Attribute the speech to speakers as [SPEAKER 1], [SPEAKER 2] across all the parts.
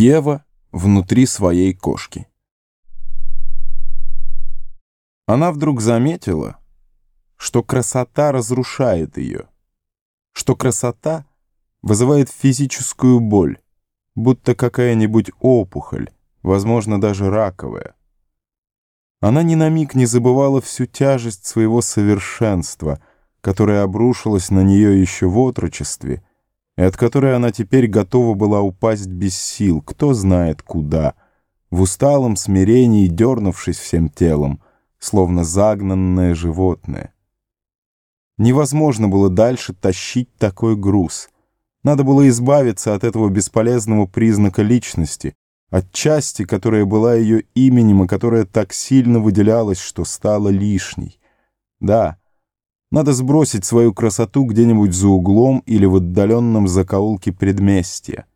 [SPEAKER 1] Ева внутри своей кошки. Она вдруг заметила, что красота разрушает ее, что красота вызывает физическую боль, будто какая-нибудь опухоль, возможно, даже раковая. Она ни на миг не забывала всю тяжесть своего совершенства, которое обрушилось на нее еще в отрочестве — и от которой она теперь готова была упасть без сил, кто знает куда, в усталом смирении дернувшись всем телом, словно загнанное животное. Невозможно было дальше тащить такой груз. Надо было избавиться от этого бесполезного признака личности, от части, которая была ее именем и которая так сильно выделялась, что стала лишней. Да, надо сбросить свою красоту где-нибудь за углом или в отдаленном закоулке предместья.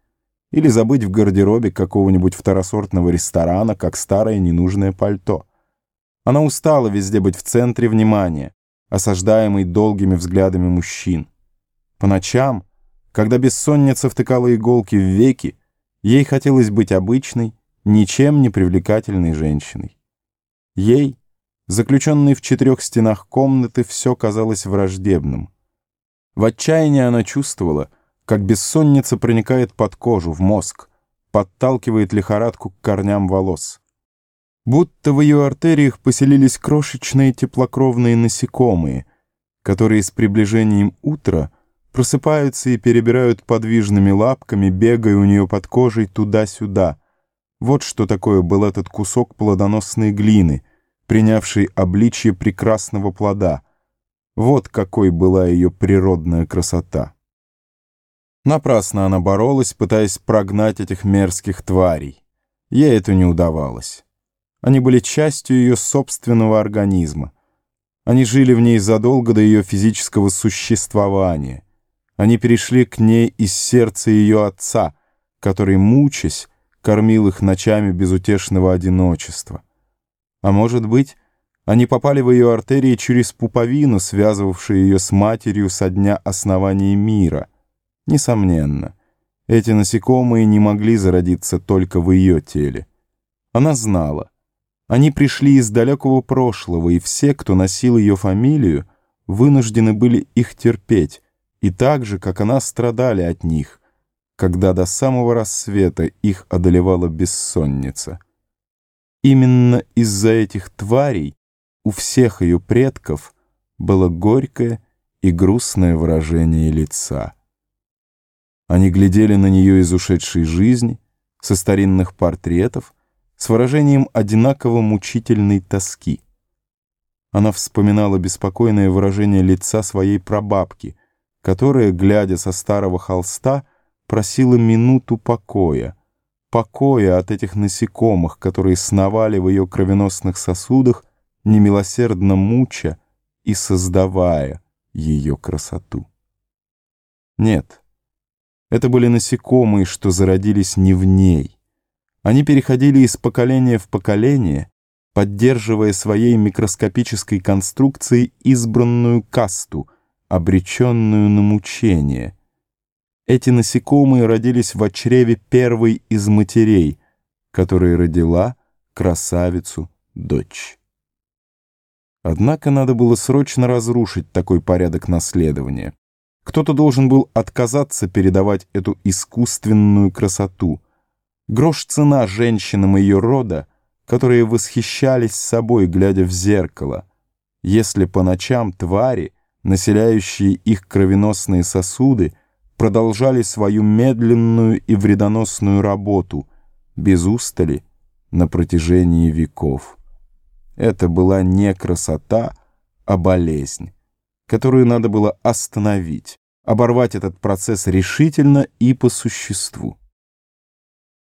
[SPEAKER 1] Или забыть в гардеробе какого-нибудь второсортного ресторана, как старое ненужное пальто. Она устала везде быть в центре внимания, осаждаемой долгими взглядами мужчин. По ночам, когда бессонница втыкала иголки в веки, ей хотелось быть обычной, ничем не привлекательной женщиной. Ей — Заключенной в четырех стенах комнаты все казалось враждебным. В отчаянии она чувствовала, как бессонница проникает под кожу, в мозг, подталкивает лихорадку к корням волос. Будто в ее артериях поселились крошечные теплокровные насекомые, которые с приближением утра просыпаются и перебирают подвижными лапками, бегая у нее под кожей туда-сюда. Вот что такое был этот кусок плодоносной глины — принявшей обличье прекрасного плода. Вот какой была ее природная красота. Напрасно она боролась, пытаясь прогнать этих мерзких тварей. Ей это не удавалось. Они были частью ее собственного организма. Они жили в ней задолго до ее физического существования. Они перешли к ней из сердца ее отца, который, мучаясь, кормил их ночами безутешного одиночества. А может быть, они попали в ее артерии через пуповину, связывавшую ее с матерью со дня основания мира. Несомненно, эти насекомые не могли зародиться только в ее теле. Она знала. Они пришли из далекого прошлого, и все, кто носил ее фамилию, вынуждены были их терпеть, и так же, как она, страдали от них, когда до самого рассвета их одолевала бессонница. Именно из-за этих тварей у всех ее предков было горькое и грустное выражение лица. Они глядели на нее из ушедшей жизни, со старинных портретов, с выражением одинаково мучительной тоски. Она вспоминала беспокойное выражение лица своей прабабки, которая, глядя со старого холста, просила минуту покоя — покоя от этих насекомых, которые сновали в ее кровеносных сосудах, немилосердно муча и создавая ее красоту. Нет, это были насекомые, что зародились не в ней. Они переходили из поколения в поколение, поддерживая своей микроскопической конструкцией избранную касту, обреченную на мучение — эти насекомые родились в чреве первой из матерей, которая родила красавицу дочь. Однако надо было срочно разрушить такой порядок наследования. Кто-то должен был отказаться передавать эту искусственную красоту. Грош цена женщинам ее рода, которые восхищались собой, глядя в зеркало. Если по ночам твари, населяющие их кровеносные сосуды, продолжали свою медленную и вредоносную работу, без устали, на протяжении веков. Это была не красота, а болезнь, которую надо было остановить, оборвать этот процесс решительно и по существу.